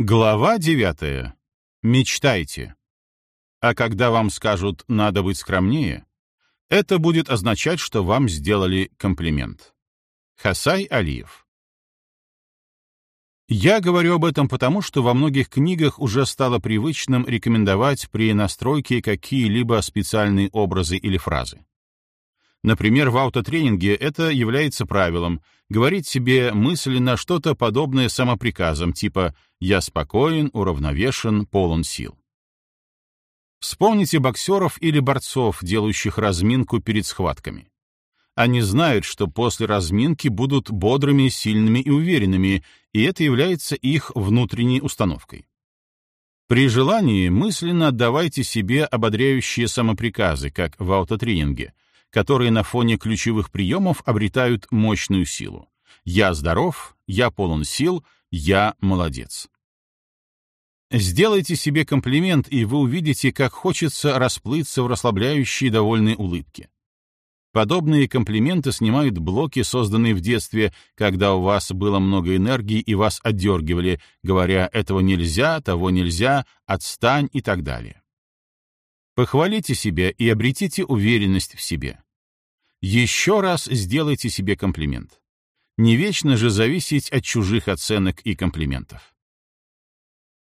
Глава девятая. Мечтайте. А когда вам скажут «надо быть скромнее», это будет означать, что вам сделали комплимент. Хасай Алиев. Я говорю об этом потому, что во многих книгах уже стало привычным рекомендовать при настройке какие-либо специальные образы или фразы. Например, в аутотренинге это является правилом — говорить себе мысленно что-то подобное самоприказам, типа «я спокоен, уравновешен, полон сил». Вспомните боксеров или борцов, делающих разминку перед схватками. Они знают, что после разминки будут бодрыми, сильными и уверенными, и это является их внутренней установкой. При желании мысленно отдавайте себе ободряющие самоприказы, как в аутотренинге — которые на фоне ключевых приемов обретают мощную силу. «Я здоров», «Я полон сил», «Я молодец». Сделайте себе комплимент, и вы увидите, как хочется расплыться в расслабляющей довольной улыбке. Подобные комплименты снимают блоки, созданные в детстве, когда у вас было много энергии и вас отдергивали, говоря «этого нельзя», «того нельзя», «отстань» и так далее. Похвалите себя и обретите уверенность в себе. Еще раз сделайте себе комплимент. Не вечно же зависеть от чужих оценок и комплиментов.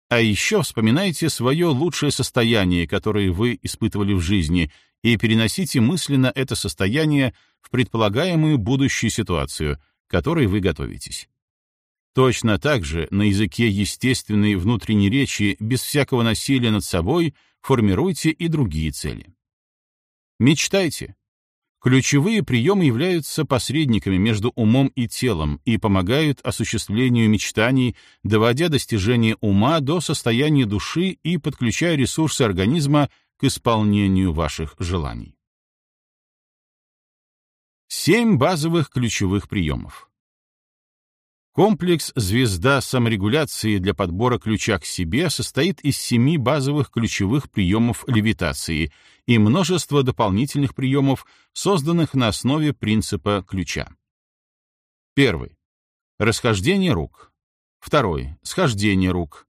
А еще вспоминайте свое лучшее состояние, которое вы испытывали в жизни, и переносите мысленно это состояние в предполагаемую будущую ситуацию, к которой вы готовитесь. Точно так же на языке естественной внутренней речи, без всякого насилия над собой, формируйте и другие цели. Мечтайте, Ключевые приемы являются посредниками между умом и телом и помогают осуществлению мечтаний, доводя достижение ума до состояния души и подключая ресурсы организма к исполнению ваших желаний. Семь базовых ключевых приемов. Комплекс «Звезда саморегуляции» для подбора ключа к себе состоит из семи базовых ключевых приемов левитации и множества дополнительных приемов, созданных на основе принципа ключа. Первый. Расхождение рук. Второй. Схождение рук.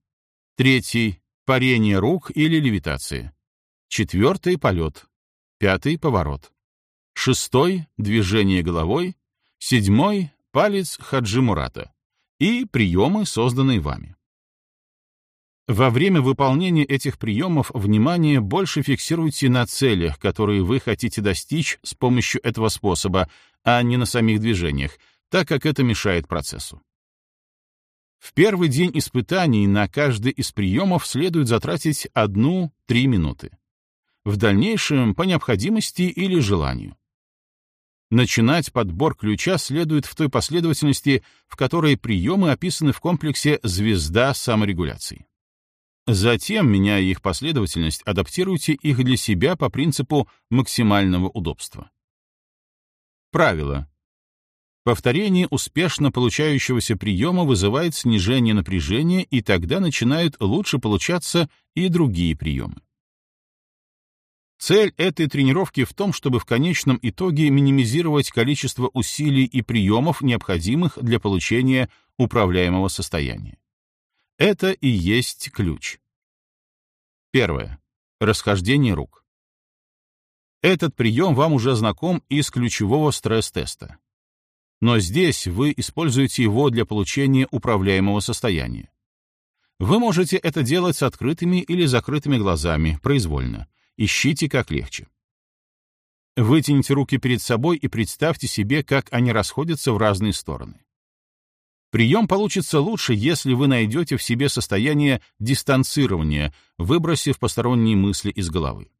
Третий. Парение рук или левитация. Четвертый. Полет. Пятый. Поворот. Шестой. Движение головой. Седьмой палец Хаджи Мурата и приемы, созданные вами. Во время выполнения этих приемов внимание больше фиксируйте на целях, которые вы хотите достичь с помощью этого способа, а не на самих движениях, так как это мешает процессу. В первый день испытаний на каждый из приемов следует затратить одну-три минуты. В дальнейшем по необходимости или желанию. Начинать подбор ключа следует в той последовательности, в которой приемы описаны в комплексе «Звезда саморегуляции». Затем, меняя их последовательность, адаптируйте их для себя по принципу максимального удобства. Правило. Повторение успешно получающегося приема вызывает снижение напряжения, и тогда начинают лучше получаться и другие приемы. Цель этой тренировки в том, чтобы в конечном итоге минимизировать количество усилий и приемов, необходимых для получения управляемого состояния. Это и есть ключ. Первое. Расхождение рук. Этот прием вам уже знаком из ключевого стресс-теста. Но здесь вы используете его для получения управляемого состояния. Вы можете это делать с открытыми или закрытыми глазами, произвольно, Ищите как легче. Вытяните руки перед собой и представьте себе, как они расходятся в разные стороны. Прием получится лучше, если вы найдете в себе состояние дистанцирования, выбросив посторонние мысли из головы.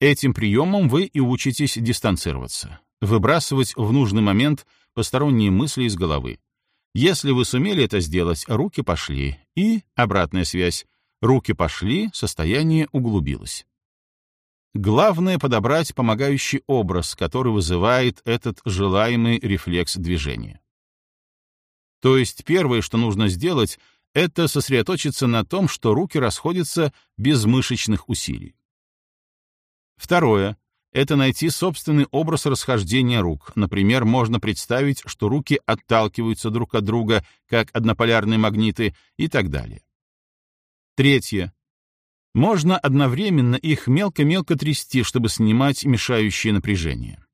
Этим приемом вы и учитесь дистанцироваться, выбрасывать в нужный момент посторонние мысли из головы. Если вы сумели это сделать, руки пошли, и обратная связь. Руки пошли, состояние углубилось. Главное — подобрать помогающий образ, который вызывает этот желаемый рефлекс движения. То есть первое, что нужно сделать, это сосредоточиться на том, что руки расходятся без мышечных усилий. Второе — это найти собственный образ расхождения рук. Например, можно представить, что руки отталкиваются друг от друга, как однополярные магниты и так далее. Третье. Можно одновременно их мелко-мелко трясти, чтобы снимать мешающее напряжение.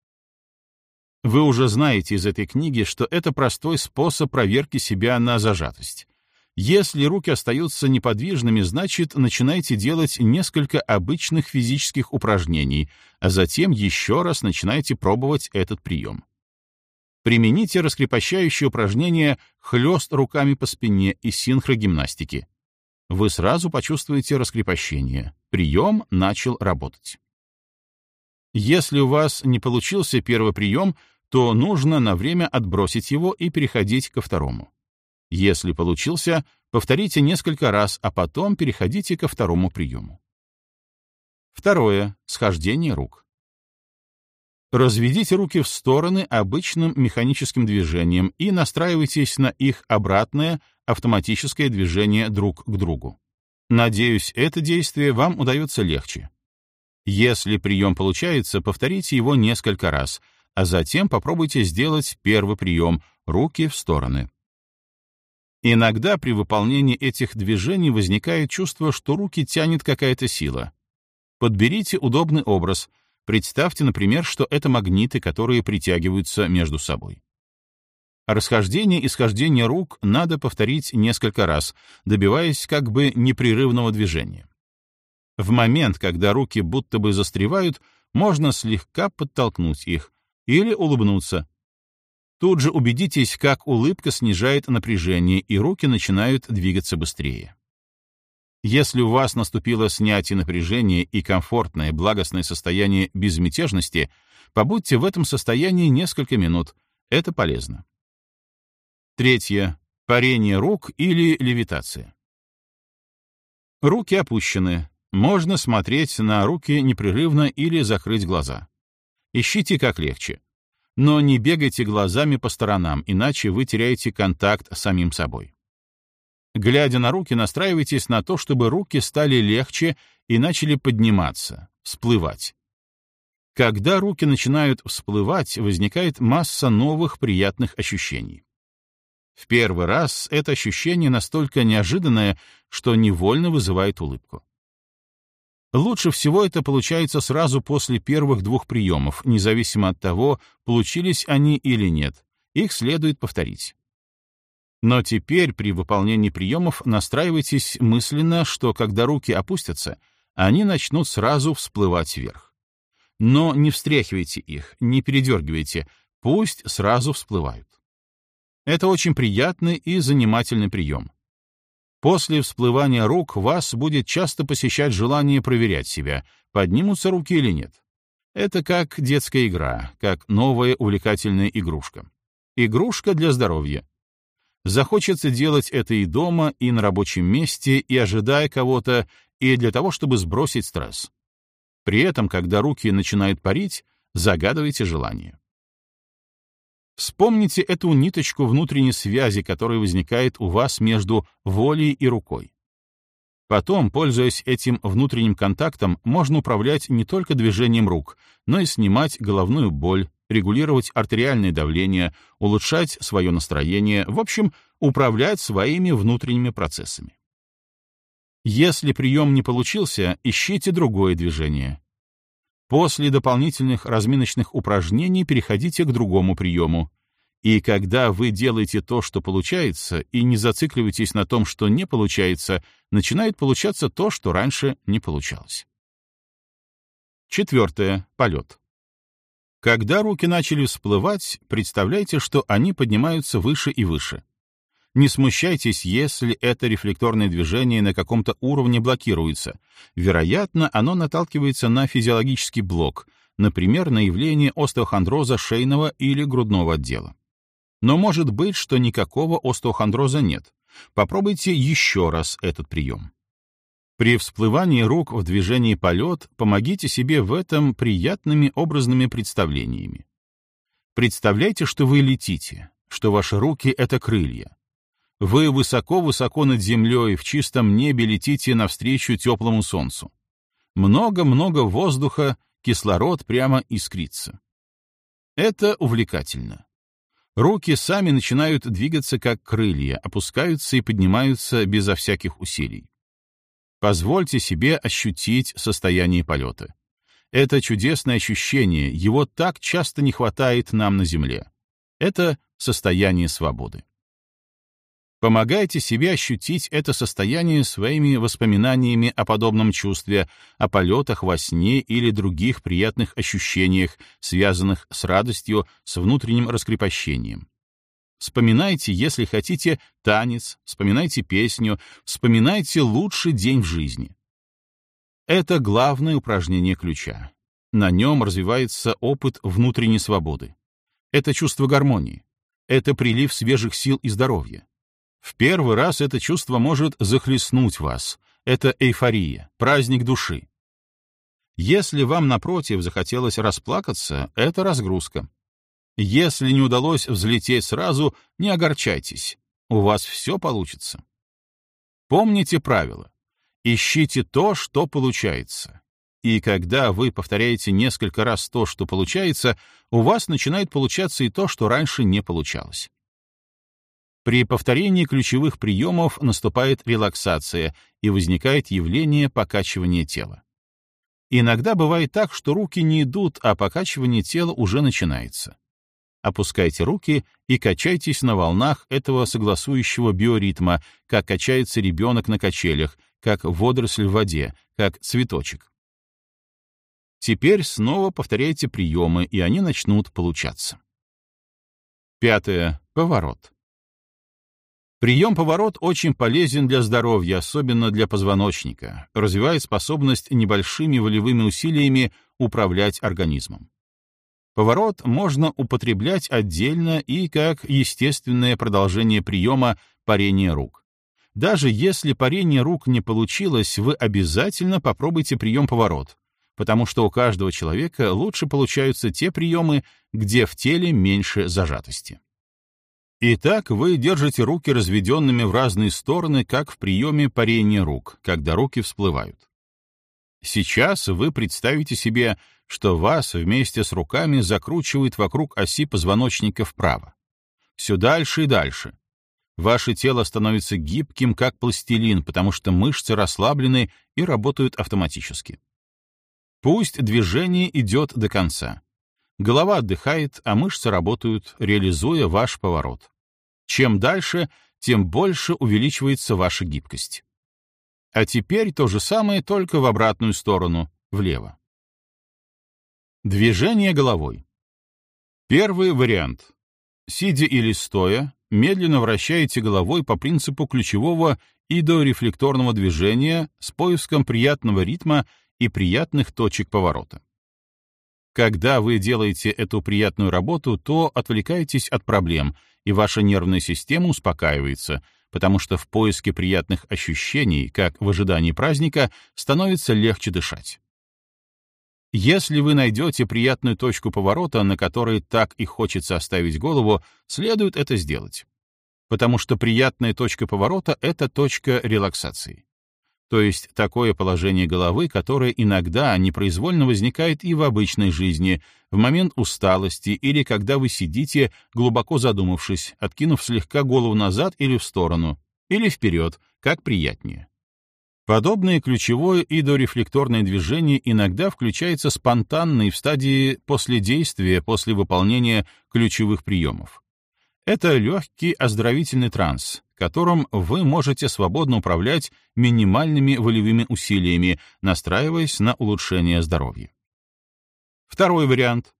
Вы уже знаете из этой книги, что это простой способ проверки себя на зажатость. Если руки остаются неподвижными, значит, начинайте делать несколько обычных физических упражнений, а затем еще раз начинайте пробовать этот прием. Примените раскрепощающее упражнение «хлест руками по спине» и синхрогимнастики. Вы сразу почувствуете раскрепощение. Прием начал работать. Если у вас не получился первый прием, то нужно на время отбросить его и переходить ко второму. Если получился, повторите несколько раз, а потом переходите ко второму приему. Второе. Схождение рук. Разведите руки в стороны обычным механическим движением и настраивайтесь на их обратное автоматическое движение друг к другу. Надеюсь, это действие вам удается легче. Если прием получается, повторите его несколько раз, а затем попробуйте сделать первый прием — руки в стороны. Иногда при выполнении этих движений возникает чувство, что руки тянет какая-то сила. Подберите удобный образ. Представьте, например, что это магниты, которые притягиваются между собой. Расхождение и схождение рук надо повторить несколько раз, добиваясь как бы непрерывного движения. В момент, когда руки будто бы застревают, можно слегка подтолкнуть их или улыбнуться, Тут же убедитесь, как улыбка снижает напряжение, и руки начинают двигаться быстрее. Если у вас наступило снятие напряжения и комфортное, благостное состояние безмятежности, побудьте в этом состоянии несколько минут. Это полезно. Третье. Парение рук или левитация. Руки опущены. Можно смотреть на руки непрерывно или закрыть глаза. Ищите как легче. Но не бегайте глазами по сторонам, иначе вы теряете контакт с самим собой. Глядя на руки, настраивайтесь на то, чтобы руки стали легче и начали подниматься, всплывать. Когда руки начинают всплывать, возникает масса новых приятных ощущений. В первый раз это ощущение настолько неожиданное, что невольно вызывает улыбку. Лучше всего это получается сразу после первых двух приемов, независимо от того, получились они или нет. Их следует повторить. Но теперь при выполнении приемов настраивайтесь мысленно, что когда руки опустятся, они начнут сразу всплывать вверх. Но не встряхивайте их, не передергивайте, пусть сразу всплывают. Это очень приятный и занимательный прием. После всплывания рук вас будет часто посещать желание проверять себя, поднимутся руки или нет. Это как детская игра, как новая увлекательная игрушка. Игрушка для здоровья. Захочется делать это и дома, и на рабочем месте, и ожидая кого-то, и для того, чтобы сбросить стресс. При этом, когда руки начинают парить, загадывайте желание. Вспомните эту ниточку внутренней связи, которая возникает у вас между волей и рукой. Потом, пользуясь этим внутренним контактом, можно управлять не только движением рук, но и снимать головную боль, регулировать артериальное давление, улучшать свое настроение, в общем, управлять своими внутренними процессами. Если прием не получился, ищите другое движение. После дополнительных разминочных упражнений переходите к другому приему. И когда вы делаете то, что получается, и не зацикливаетесь на том, что не получается, начинает получаться то, что раньше не получалось. Четвертое. Полет. Когда руки начали всплывать, представляйте, что они поднимаются выше и выше. Не смущайтесь, если это рефлекторное движение на каком-то уровне блокируется. Вероятно, оно наталкивается на физиологический блок, например, на явление остеохондроза шейного или грудного отдела. Но может быть, что никакого остеохондроза нет. Попробуйте еще раз этот прием. При всплывании рук в движении полет помогите себе в этом приятными образными представлениями. Представляйте, что вы летите, что ваши руки — это крылья, вы высоко-высоко над землей, в чистом небе летите навстречу теплому солнцу. Много-много воздуха, кислород прямо искрится. Это увлекательно. Руки сами начинают двигаться как крылья, опускаются и поднимаются безо всяких усилий. Позвольте себе ощутить состояние полета. Это чудесное ощущение, его так часто не хватает нам на Земле. Это состояние свободы. Помогайте себе ощутить это состояние своими воспоминаниями о подобном чувстве, о полетах во сне или других приятных ощущениях, связанных с радостью, с внутренним раскрепощением. Вспоминайте, если хотите, танец, вспоминайте песню, вспоминайте лучший день в жизни. Это главное упражнение ключа. На нем развивается опыт внутренней свободы. Это чувство гармонии. Это прилив свежих сил и здоровья. В первый раз это чувство может захлестнуть вас. Это эйфория, праздник души. Если вам, напротив, захотелось расплакаться, это разгрузка. Если не удалось взлететь сразу, не огорчайтесь. У вас все получится. Помните правило. Ищите то, что получается. И когда вы повторяете несколько раз то, что получается, у вас начинает получаться и то, что раньше не получалось. При повторении ключевых приемов наступает релаксация и возникает явление покачивания тела. Иногда бывает так, что руки не идут, а покачивание тела уже начинается. Опускайте руки и качайтесь на волнах этого согласующего биоритма, как качается ребенок на качелях, как водоросль в воде, как цветочек. Теперь снова повторяйте приемы, и они начнут получаться. Пятое. Поворот. Прием поворот очень полезен для здоровья, особенно для позвоночника, развивает способность небольшими волевыми усилиями управлять организмом. Поворот можно употреблять отдельно и как естественное продолжение приема парения рук. Даже если парение рук не получилось, вы обязательно попробуйте прием поворот, потому что у каждого человека лучше получаются те приемы, где в теле меньше зажатости. Итак, вы держите руки разведенными в разные стороны, как в приеме парения рук, когда руки всплывают. Сейчас вы представите себе, что вас вместе с руками закручивает вокруг оси позвоночника вправо. Все дальше и дальше. Ваше тело становится гибким, как пластилин, потому что мышцы расслаблены и работают автоматически. Пусть движение идет до конца. Голова отдыхает, а мышцы работают, реализуя ваш поворот. Чем дальше, тем больше увеличивается ваша гибкость. А теперь то же самое, только в обратную сторону, влево. Движение головой. Первый вариант. Сидя или стоя, медленно вращаете головой по принципу ключевого идорефлекторного движения с поиском приятного ритма и приятных точек поворота. Когда вы делаете эту приятную работу, то отвлекаетесь от проблем, и ваша нервная система успокаивается, потому что в поиске приятных ощущений, как в ожидании праздника, становится легче дышать. Если вы найдете приятную точку поворота, на которой так и хочется оставить голову, следует это сделать. Потому что приятная точка поворота — это точка релаксации то есть такое положение головы, которое иногда непроизвольно возникает и в обычной жизни, в момент усталости или когда вы сидите, глубоко задумавшись, откинув слегка голову назад или в сторону, или вперед, как приятнее. Подобное ключевое и дорефлекторное движение иногда включается спонтанно и в стадии после действия, после выполнения ключевых приемов. Это легкий оздоровительный транс, которым вы можете свободно управлять минимальными волевыми усилиями, настраиваясь на улучшение здоровья. Второй вариант.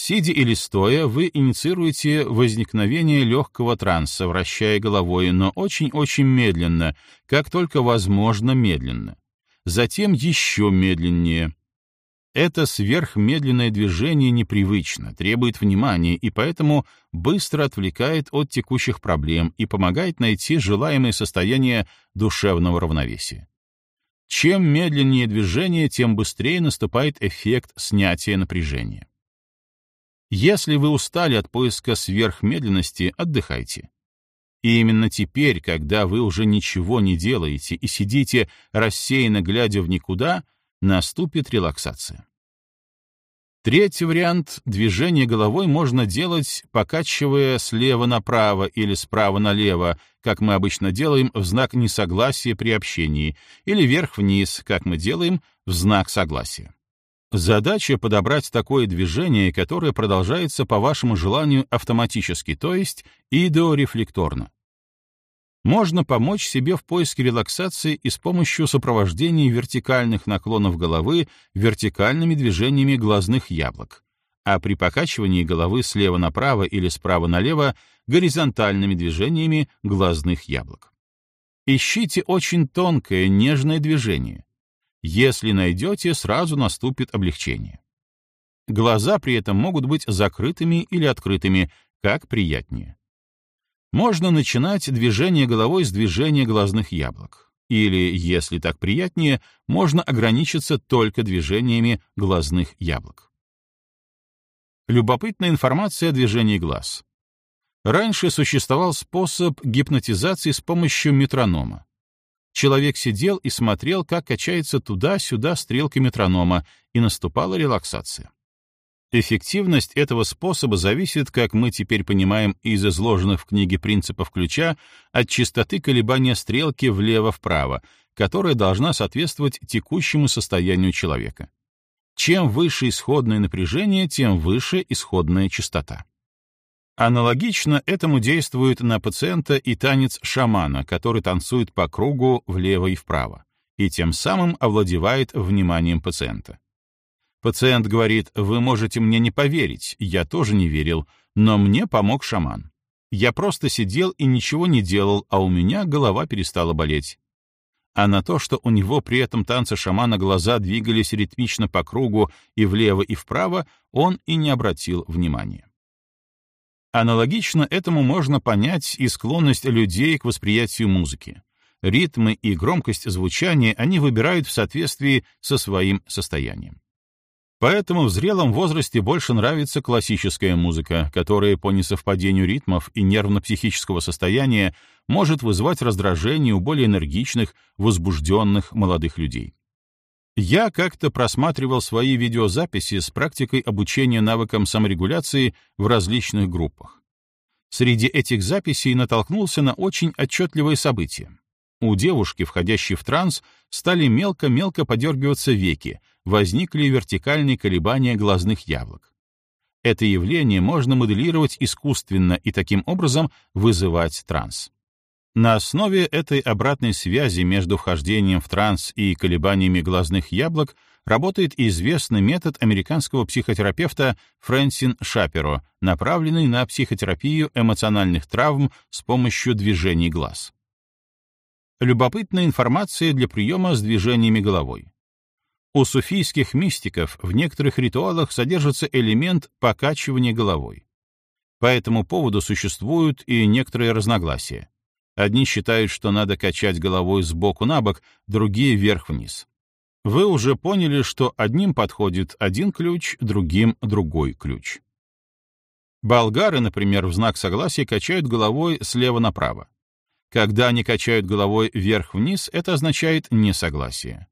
Сидя или стоя, вы инициируете возникновение легкого транса, вращая головой, но очень-очень медленно, как только возможно медленно. Затем еще медленнее, это сверхмедленное движение непривычно, требует внимания и поэтому быстро отвлекает от текущих проблем и помогает найти желаемое состояние душевного равновесия. Чем медленнее движение, тем быстрее наступает эффект снятия напряжения. Если вы устали от поиска сверхмедленности, отдыхайте. И именно теперь, когда вы уже ничего не делаете и сидите рассеянно глядя в никуда, наступит релаксация. Третий вариант — движение головой можно делать, покачивая слева направо или справа налево, как мы обычно делаем в знак несогласия при общении, или вверх-вниз, как мы делаем в знак согласия. Задача — подобрать такое движение, которое продолжается по вашему желанию автоматически, то есть идеорефлекторно. Можно помочь себе в поиске релаксации и с помощью сопровождения вертикальных наклонов головы вертикальными движениями глазных яблок, а при покачивании головы слева направо или справа налево горизонтальными движениями глазных яблок. Ищите очень тонкое, нежное движение. Если найдете, сразу наступит облегчение. Глаза при этом могут быть закрытыми или открытыми, как приятнее. Можно начинать движение головой с движения глазных яблок. Или, если так приятнее, можно ограничиться только движениями глазных яблок. Любопытная информация о движении глаз. Раньше существовал способ гипнотизации с помощью метронома. Человек сидел и смотрел, как качается туда-сюда стрелка метронома, и наступала релаксация. Эффективность этого способа зависит, как мы теперь понимаем из изложенных в книге принципов ключа, от частоты колебания стрелки влево-вправо, которая должна соответствовать текущему состоянию человека. Чем выше исходное напряжение, тем выше исходная частота. Аналогично этому действует на пациента и танец шамана, который танцует по кругу влево и вправо, и тем самым овладевает вниманием пациента. Пациент говорит, вы можете мне не поверить, я тоже не верил, но мне помог шаман. Я просто сидел и ничего не делал, а у меня голова перестала болеть. А на то, что у него при этом танце шамана глаза двигались ритмично по кругу и влево и вправо, он и не обратил внимания. Аналогично этому можно понять и склонность людей к восприятию музыки. Ритмы и громкость звучания они выбирают в соответствии со своим состоянием. Поэтому в зрелом возрасте больше нравится классическая музыка, которая по несовпадению ритмов и нервно-психического состояния может вызывать раздражение у более энергичных, возбужденных молодых людей. Я как-то просматривал свои видеозаписи с практикой обучения навыкам саморегуляции в различных группах. Среди этих записей натолкнулся на очень отчетливое событие. У девушки, входящей в транс, стали мелко-мелко подергиваться веки, возникли вертикальные колебания глазных яблок. Это явление можно моделировать искусственно и таким образом вызывать транс. На основе этой обратной связи между вхождением в транс и колебаниями глазных яблок работает известный метод американского психотерапевта Фрэнсин Шаперо, направленный на психотерапию эмоциональных травм с помощью движений глаз. Любопытная информация для приема с движениями головой. У суфийских мистиков в некоторых ритуалах содержится элемент покачивания головой. По этому поводу существуют и некоторые разногласия. Одни считают, что надо качать головой сбоку на бок, другие — вверх-вниз. Вы уже поняли, что одним подходит один ключ, другим — другой ключ. Болгары, например, в знак согласия качают головой слева направо. Когда они качают головой вверх-вниз, это означает несогласие.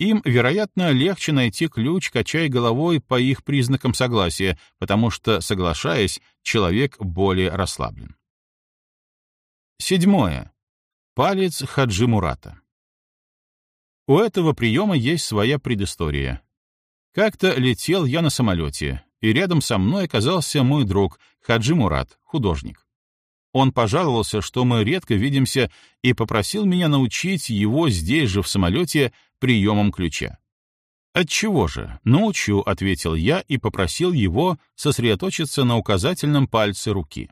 Им, вероятно, легче найти ключ, качая головой по их признакам согласия, потому что, соглашаясь, человек более расслаблен. Седьмое. Палец Хаджи Мурата. У этого приема есть своя предыстория. Как-то летел я на самолете, и рядом со мной оказался мой друг Хаджи Мурат, художник. Он пожаловался, что мы редко видимся, и попросил меня научить его здесь же в самолете приемом ключа. «Отчего же? Научу», — ответил я и попросил его сосредоточиться на указательном пальце руки.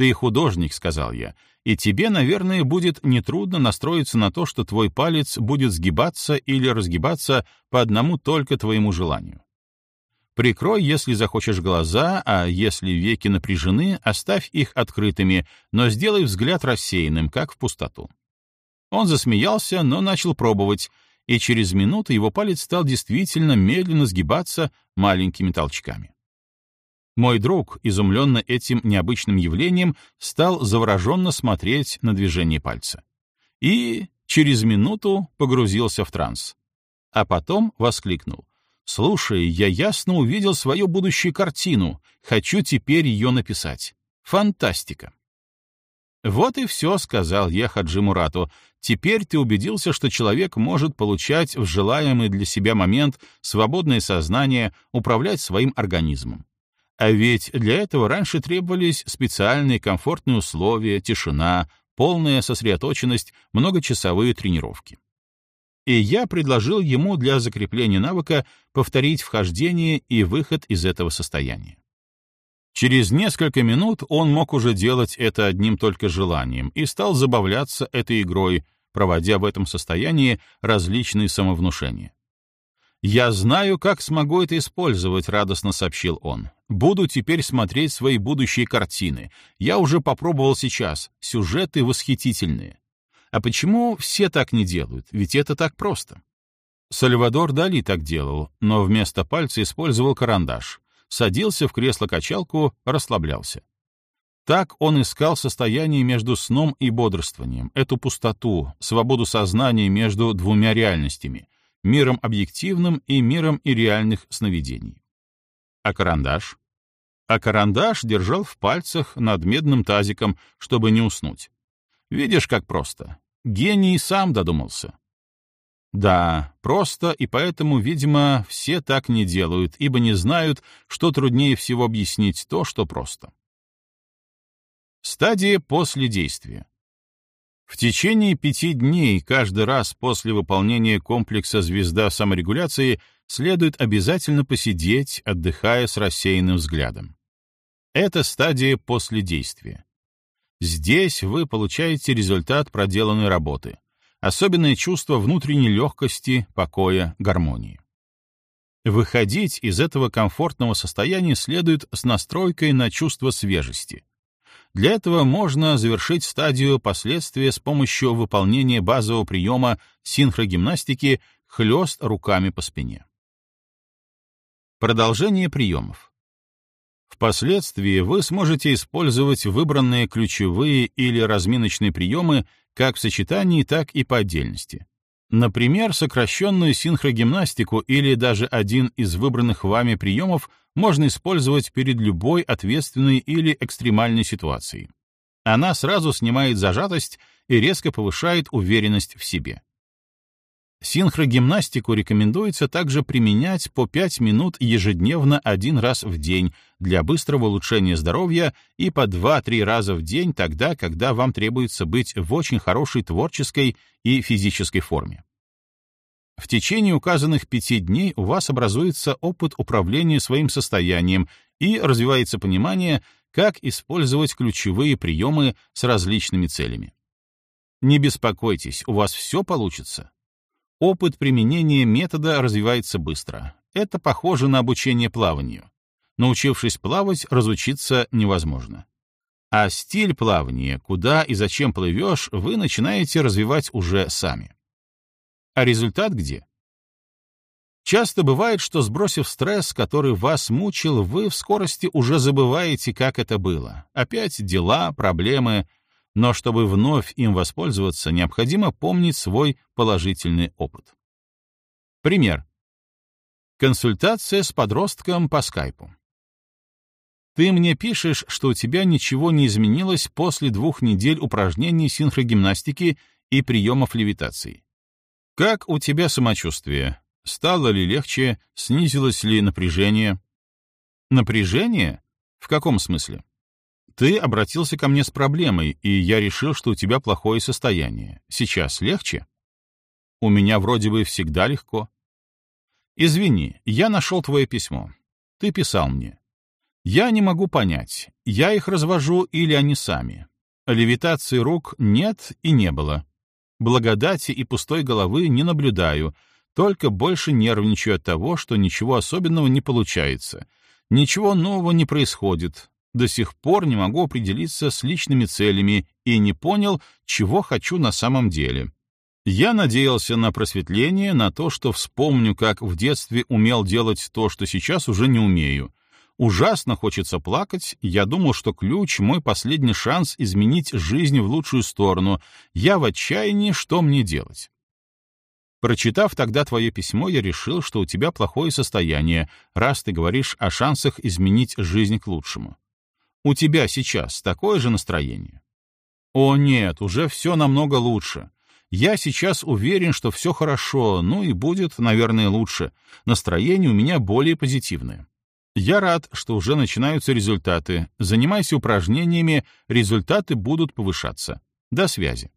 «Ты художник», — сказал я, — «и тебе, наверное, будет нетрудно настроиться на то, что твой палец будет сгибаться или разгибаться по одному только твоему желанию. Прикрой, если захочешь, глаза, а если веки напряжены, оставь их открытыми, но сделай взгляд рассеянным, как в пустоту. Он засмеялся, но начал пробовать, и через минуту его палец стал действительно медленно сгибаться маленькими толчками. Мой друг, изумленный этим необычным явлением, стал завороженно смотреть на движение пальца. И через минуту погрузился в транс. А потом воскликнул. «Слушай, я ясно увидел свою будущую картину. Хочу теперь ее написать. Фантастика!» «Вот и все», — сказал я Хаджи Мурату. «Теперь ты убедился, что человек может получать в желаемый для себя момент свободное сознание, управлять своим организмом. А ведь для этого раньше требовались специальные комфортные условия, тишина, полная сосредоточенность, многочасовые тренировки. И я предложил ему для закрепления навыка повторить вхождение и выход из этого состояния. Через несколько минут он мог уже делать это одним только желанием и стал забавляться этой игрой, проводя в этом состоянии различные самовнушения. «Я знаю, как смогу это использовать», — радостно сообщил он. «Буду теперь смотреть свои будущие картины. Я уже попробовал сейчас. Сюжеты восхитительные. А почему все так не делают? Ведь это так просто». Сальвадор Дали так делал, но вместо пальца использовал карандаш садился в кресло-качалку, расслаблялся. Так он искал состояние между сном и бодрствованием, эту пустоту, свободу сознания между двумя реальностями — миром объективным и миром ирреальных сновидений. А карандаш? А карандаш держал в пальцах над медным тазиком, чтобы не уснуть. Видишь, как просто. Гений сам додумался. Да, просто, и поэтому, видимо, все так не делают, ибо не знают, что труднее всего объяснить то, что просто. Стадия после действия. В течение пяти дней каждый раз после выполнения комплекса «Звезда саморегуляции» следует обязательно посидеть, отдыхая с рассеянным взглядом. Это стадия после действия. Здесь вы получаете результат проделанной работы — особенное чувство внутренней легкости, покоя, гармонии. Выходить из этого комфортного состояния следует с настройкой на чувство свежести. Для этого можно завершить стадию последствия с помощью выполнения базового приема синхрогимнастики хлест руками по спине. Продолжение приемов. Впоследствии вы сможете использовать выбранные ключевые или разминочные приемы как в сочетании, так и по отдельности. Например, сокращенную синхрогимнастику или даже один из выбранных вами приемов можно использовать перед любой ответственной или экстремальной ситуацией. Она сразу снимает зажатость и резко повышает уверенность в себе. Синхрогимнастику рекомендуется также применять по 5 минут ежедневно один раз в день для быстрого улучшения здоровья и по 2-3 раза в день тогда, когда вам требуется быть в очень хорошей творческой и физической форме. В течение указанных пяти дней у вас образуется опыт управления своим состоянием и развивается понимание, как использовать ключевые приемы с различными целями. Не беспокойтесь, у вас все получится. Опыт применения метода развивается быстро. Это похоже на обучение плаванию. Научившись плавать, разучиться невозможно. А стиль плавания, куда и зачем плывешь, вы начинаете развивать уже сами. А результат где? Часто бывает, что сбросив стресс, который вас мучил, вы в скорости уже забываете, как это было. Опять дела, проблемы — но чтобы вновь им воспользоваться, необходимо помнить свой положительный опыт. Пример. Консультация с подростком по скайпу. Ты мне пишешь, что у тебя ничего не изменилось после двух недель упражнений синхрогимнастики и приемов левитации. Как у тебя самочувствие? Стало ли легче? Снизилось ли напряжение? Напряжение? В каком смысле? Ты обратился ко мне с проблемой, и я решил, что у тебя плохое состояние. Сейчас легче? У меня вроде бы всегда легко. Извини, я нашел твое письмо. Ты писал мне. Я не могу понять, я их развожу или они сами. Левитации рук нет и не было. Благодати и пустой головы не наблюдаю, только больше нервничаю от того, что ничего особенного не получается, ничего нового не происходит, до сих пор не могу определиться с личными целями и не понял, чего хочу на самом деле. Я надеялся на просветление, на то, что вспомню, как в детстве умел делать то, что сейчас уже не умею. Ужасно хочется плакать, я думал, что ключ — мой последний шанс изменить жизнь в лучшую сторону. Я в отчаянии, что мне делать? Прочитав тогда твое письмо, я решил, что у тебя плохое состояние, раз ты говоришь о шансах изменить жизнь к лучшему. У тебя сейчас такое же настроение? О нет, уже все намного лучше. Я сейчас уверен, что все хорошо, ну и будет, наверное, лучше. Настроение у меня более позитивное. Я рад, что уже начинаются результаты. Занимайся упражнениями, результаты будут повышаться. До связи.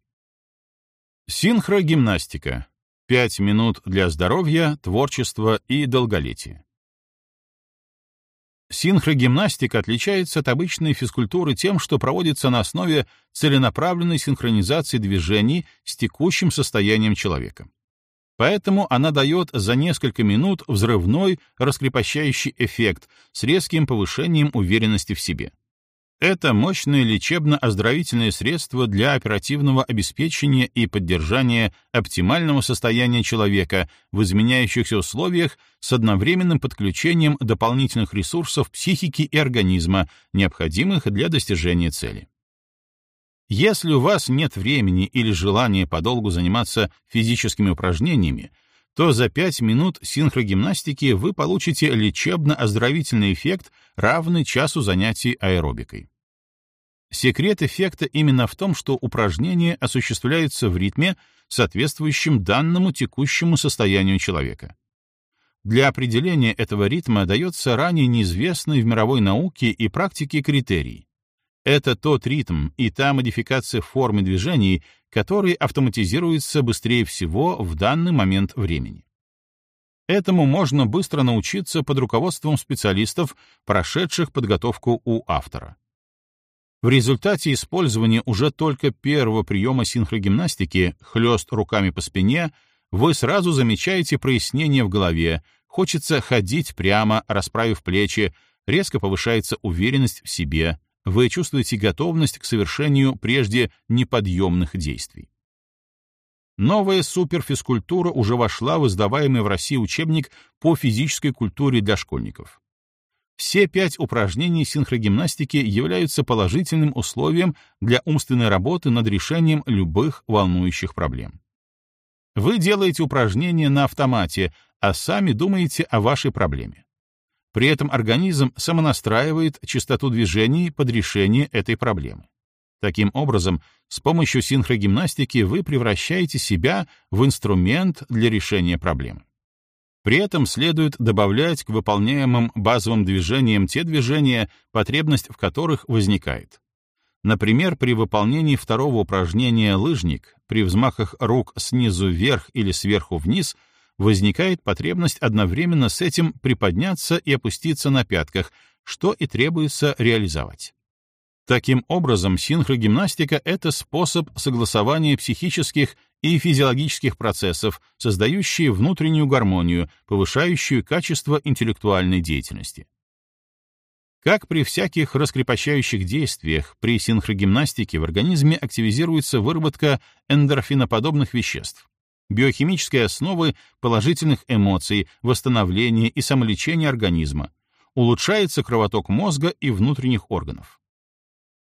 Синхрогимнастика. Пять минут для здоровья, творчества и долголетия. Синхрогимнастика отличается от обычной физкультуры тем, что проводится на основе целенаправленной синхронизации движений с текущим состоянием человека. Поэтому она дает за несколько минут взрывной раскрепощающий эффект с резким повышением уверенности в себе. Это мощное лечебно-оздоровительное средство для оперативного обеспечения и поддержания оптимального состояния человека в изменяющихся условиях с одновременным подключением дополнительных ресурсов психики и организма, необходимых для достижения цели. Если у вас нет времени или желания подолгу заниматься физическими упражнениями, то за 5 минут синхрогимнастики вы получите лечебно-оздоровительный эффект, равный часу занятий аэробикой. Секрет эффекта именно в том, что упражнения осуществляются в ритме, соответствующем данному текущему состоянию человека. Для определения этого ритма дается ранее неизвестный в мировой науке и практике критерий. Это тот ритм и та модификация формы движений, которые автоматизируются быстрее всего в данный момент времени. Этому можно быстро научиться под руководством специалистов, прошедших подготовку у автора. В результате использования уже только первого приема синхрогимнастики, хлест руками по спине, вы сразу замечаете прояснение в голове, хочется ходить прямо, расправив плечи, резко повышается уверенность в себе, вы чувствуете готовность к совершению прежде неподъемных действий. Новая суперфизкультура уже вошла в издаваемый в России учебник по физической культуре для школьников. Все пять упражнений синхрогимнастики являются положительным условием для умственной работы над решением любых волнующих проблем. Вы делаете упражнения на автомате, а сами думаете о вашей проблеме. При этом организм самонастраивает частоту движений под решение этой проблемы. Таким образом, с помощью синхрогимнастики вы превращаете себя в инструмент для решения проблемы. При этом следует добавлять к выполняемым базовым движениям те движения, потребность в которых возникает. Например, при выполнении второго упражнения «лыжник» при взмахах рук снизу вверх или сверху вниз возникает потребность одновременно с этим приподняться и опуститься на пятках, что и требуется реализовать. Таким образом, синхрогимнастика — это способ согласования психических и физиологических процессов, создающие внутреннюю гармонию, повышающую качество интеллектуальной деятельности. Как при всяких раскрепощающих действиях, при синхрогимнастике в организме активизируется выработка эндорфиноподобных веществ, биохимической основы положительных эмоций, восстановления и самолечения организма, улучшается кровоток мозга и внутренних органов.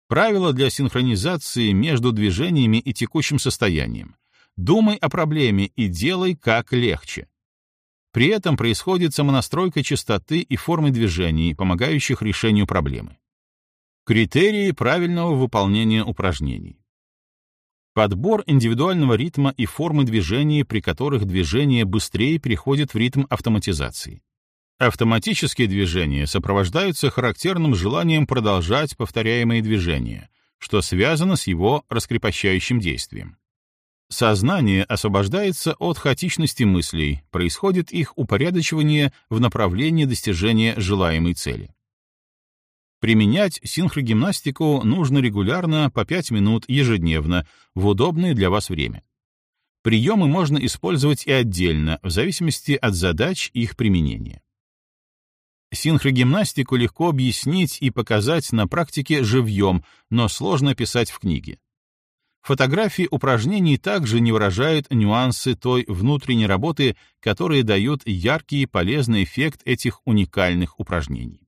Правила для синхронизации между движениями и текущим состоянием, Думай о проблеме и делай как легче. При этом происходит самонастройка частоты и формы движений, помогающих решению проблемы. Критерии правильного выполнения упражнений. Подбор индивидуального ритма и формы движения, при которых движение быстрее переходит в ритм автоматизации. Автоматические движения сопровождаются характерным желанием продолжать повторяемые движения, что связано с его раскрепощающим действием. Сознание освобождается от хаотичности мыслей, происходит их упорядочивание в направлении достижения желаемой цели. Применять синхрогимнастику нужно регулярно по 5 минут ежедневно в удобное для вас время. Приемы можно использовать и отдельно, в зависимости от задач их применения. Синхрогимнастику легко объяснить и показать на практике живьем, но сложно писать в книге. Фотографии упражнений также не выражают нюансы той внутренней работы, которые дают яркий и полезный эффект этих уникальных упражнений.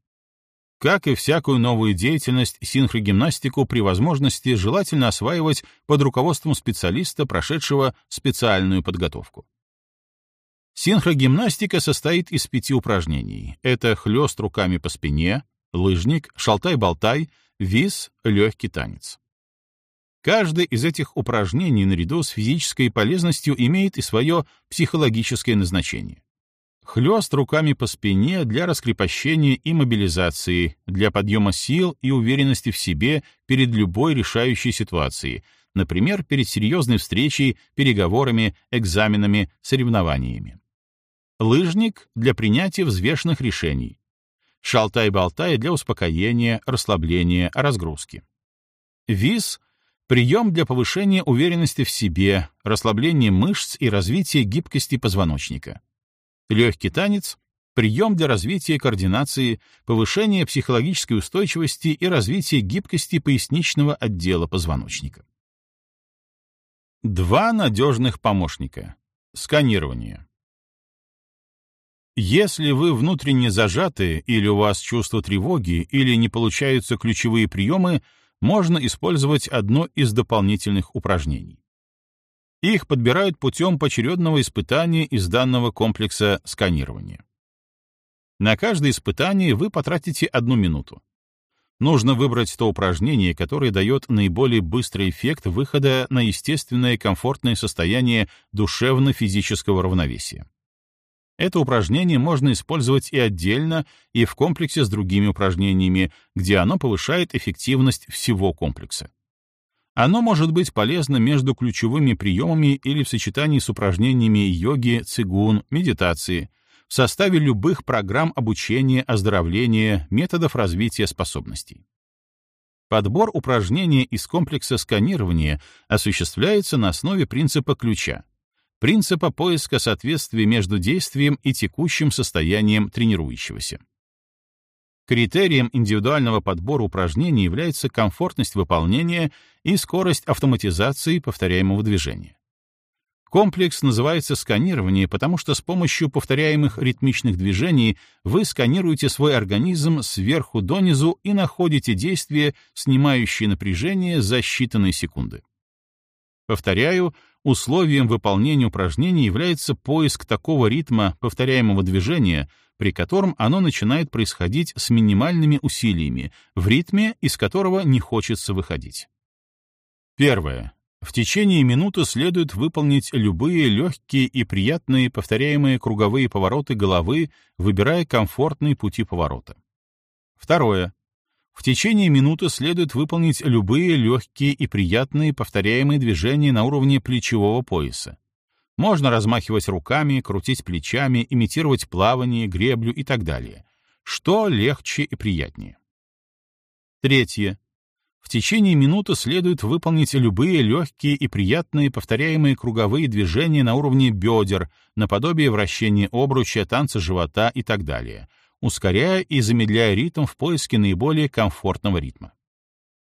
Как и всякую новую деятельность, синхрогимнастику при возможности желательно осваивать под руководством специалиста, прошедшего специальную подготовку. Синхрогимнастика состоит из пяти упражнений. Это хлест руками по спине, лыжник, шалтай-болтай, вис, легкий танец. Каждое из этих упражнений наряду с физической полезностью имеет и свое психологическое назначение. Хлест руками по спине для раскрепощения и мобилизации, для подъема сил и уверенности в себе перед любой решающей ситуацией, например, перед серьезной встречей, переговорами, экзаменами, соревнованиями. Лыжник для принятия взвешенных решений. Шалтай-болтай для успокоения, расслабления, разгрузки. Виз — прием для повышения уверенности в себе, расслабления мышц и развития гибкости позвоночника. Легкий танец — прием для развития координации, повышения психологической устойчивости и развития гибкости поясничного отдела позвоночника. Два надежных помощника. Сканирование. Если вы внутренне зажаты или у вас чувство тревоги или не получаются ключевые приемы, можно использовать одно из дополнительных упражнений. Их подбирают путем поочередного испытания из данного комплекса сканирования. На каждое испытание вы потратите одну минуту. Нужно выбрать то упражнение, которое дает наиболее быстрый эффект выхода на естественное комфортное состояние душевно-физического равновесия. Это упражнение можно использовать и отдельно, и в комплексе с другими упражнениями, где оно повышает эффективность всего комплекса. Оно может быть полезно между ключевыми приемами или в сочетании с упражнениями йоги, цигун, медитации, в составе любых программ обучения, оздоровления, методов развития способностей. Подбор упражнения из комплекса сканирования осуществляется на основе принципа ключа, принципа поиска соответствия между действием и текущим состоянием тренирующегося. Критерием индивидуального подбора упражнений является комфортность выполнения и скорость автоматизации повторяемого движения. Комплекс называется сканирование, потому что с помощью повторяемых ритмичных движений вы сканируете свой организм сверху донизу и находите действие, снимающее напряжение за считанные секунды. Повторяю, условием выполнения упражнений является поиск такого ритма повторяемого движения, при котором оно начинает происходить с минимальными усилиями, в ритме, из которого не хочется выходить. Первое. В течение минуты следует выполнить любые легкие и приятные повторяемые круговые повороты головы, выбирая комфортные пути поворота. Второе. В течение минуты следует выполнить любые легкие и приятные повторяемые движения на уровне плечевого пояса. Можно размахивать руками, крутить плечами, имитировать плавание, греблю и так далее. Что легче и приятнее. Третье. В течение минуты следует выполнить любые легкие и приятные повторяемые круговые движения на уровне бедер, наподобие вращения обруча, танца живота и так далее, ускоряя и замедляя ритм в поиске наиболее комфортного ритма.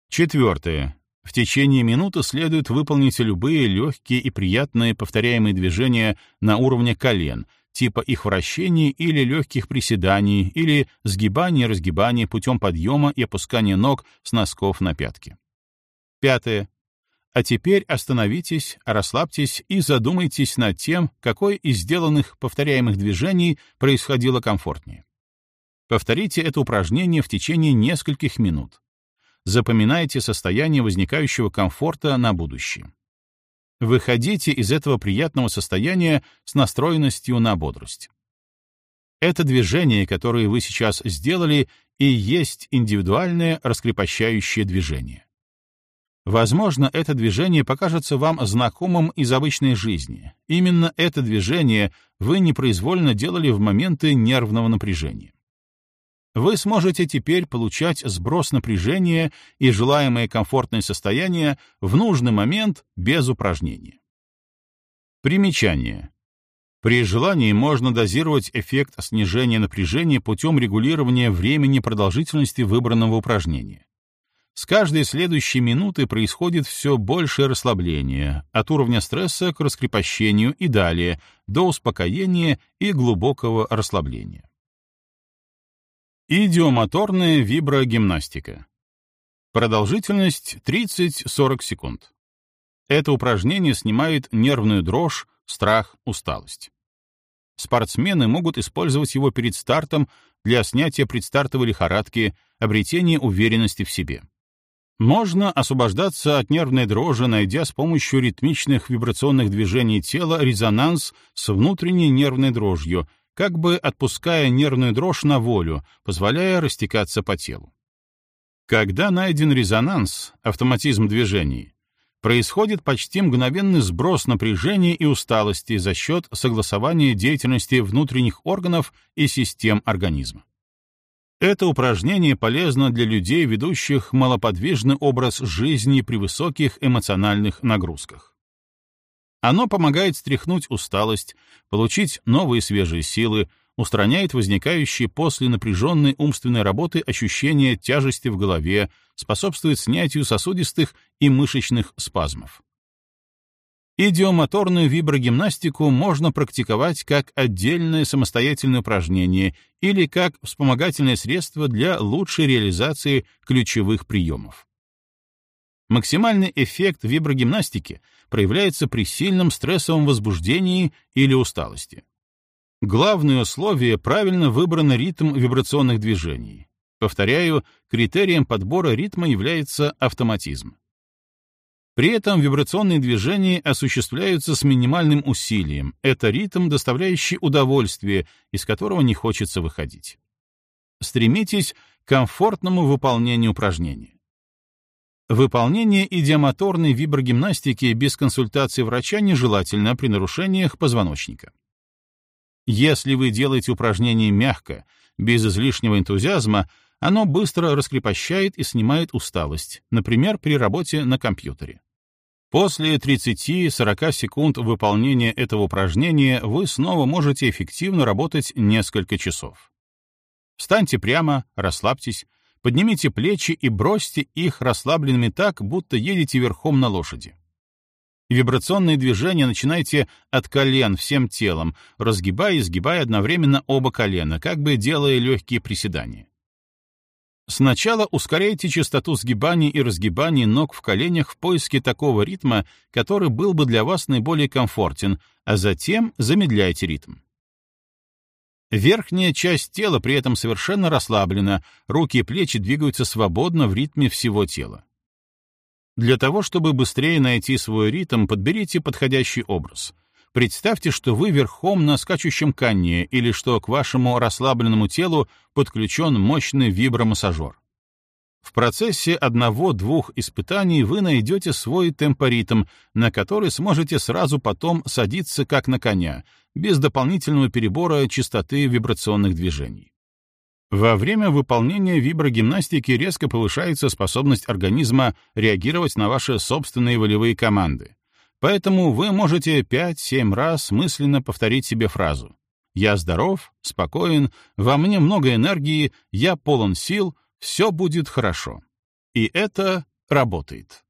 Четвертое. В течение минуты следует выполнить любые легкие и приятные повторяемые движения на уровне колен, типа их вращений или легких приседаний, или сгибания и разгибания путем подъема и опускания ног с носков на пятки. Пятое. А теперь остановитесь, расслабьтесь и задумайтесь над тем, какой из сделанных повторяемых движений происходило комфортнее. Повторите это упражнение в течение нескольких минут. Запоминайте состояние возникающего комфорта на будущее. Выходите из этого приятного состояния с настроенностью на бодрость. Это движение, которое вы сейчас сделали, и есть индивидуальное раскрепощающее движение. Возможно, это движение покажется вам знакомым из обычной жизни. Именно это движение вы непроизвольно делали в моменты нервного напряжения вы сможете теперь получать сброс напряжения и желаемое комфортное состояние в нужный момент без упражнения. Примечание. При желании можно дозировать эффект снижения напряжения путем регулирования времени продолжительности выбранного упражнения. С каждой следующей минуты происходит все большее расслабление, от уровня стресса к раскрепощению и далее, до успокоения и глубокого расслабления. Идиомоторная виброгимнастика. Продолжительность 30-40 секунд. Это упражнение снимает нервную дрожь, страх, усталость. Спортсмены могут использовать его перед стартом для снятия предстартовой лихорадки, обретения уверенности в себе. Можно освобождаться от нервной дрожи, найдя с помощью ритмичных вибрационных движений тела резонанс с внутренней нервной дрожью, как бы отпуская нервную дрожь на волю, позволяя растекаться по телу. Когда найден резонанс, автоматизм движений, происходит почти мгновенный сброс напряжения и усталости за счет согласования деятельности внутренних органов и систем организма. Это упражнение полезно для людей, ведущих малоподвижный образ жизни при высоких эмоциональных нагрузках. Оно помогает стряхнуть усталость, получить новые свежие силы, устраняет возникающие после напряженной умственной работы ощущения тяжести в голове, способствует снятию сосудистых и мышечных спазмов. Идиомоторную виброгимнастику можно практиковать как отдельное самостоятельное упражнение или как вспомогательное средство для лучшей реализации ключевых приемов. Максимальный эффект виброгимнастики проявляется при сильном стрессовом возбуждении или усталости. Главное условие — правильно выбранный ритм вибрационных движений. Повторяю, критерием подбора ритма является автоматизм. При этом вибрационные движения осуществляются с минимальным усилием. Это ритм, доставляющий удовольствие, из которого не хочется выходить. Стремитесь к комфортному выполнению упражнения. Выполнение идиомоторной виброгимнастики без консультации врача нежелательно при нарушениях позвоночника. Если вы делаете упражнение мягко, без излишнего энтузиазма, оно быстро раскрепощает и снимает усталость, например, при работе на компьютере. После 30-40 секунд выполнения этого упражнения вы снова можете эффективно работать несколько часов. Встаньте прямо, расслабьтесь, Поднимите плечи и бросьте их расслабленными так, будто едете верхом на лошади. Вибрационные движения начинайте от колен всем телом, разгибая и сгибая одновременно оба колена, как бы делая легкие приседания. Сначала ускоряйте частоту сгибаний и разгибаний ног в коленях в поиске такого ритма, который был бы для вас наиболее комфортен, а затем замедляйте ритм. Верхняя часть тела при этом совершенно расслаблена, руки и плечи двигаются свободно в ритме всего тела. Для того, чтобы быстрее найти свой ритм, подберите подходящий образ. Представьте, что вы верхом на скачущем коне или что к вашему расслабленному телу подключен мощный вибромассажер. В процессе одного-двух испытаний вы найдете свой темпоритм, на который сможете сразу потом садиться как на коня, без дополнительного перебора частоты вибрационных движений. Во время выполнения виброгимнастики резко повышается способность организма реагировать на ваши собственные волевые команды. Поэтому вы можете 5-7 раз мысленно повторить себе фразу «Я здоров, спокоен, во мне много энергии, я полон сил, все будет хорошо. И это работает.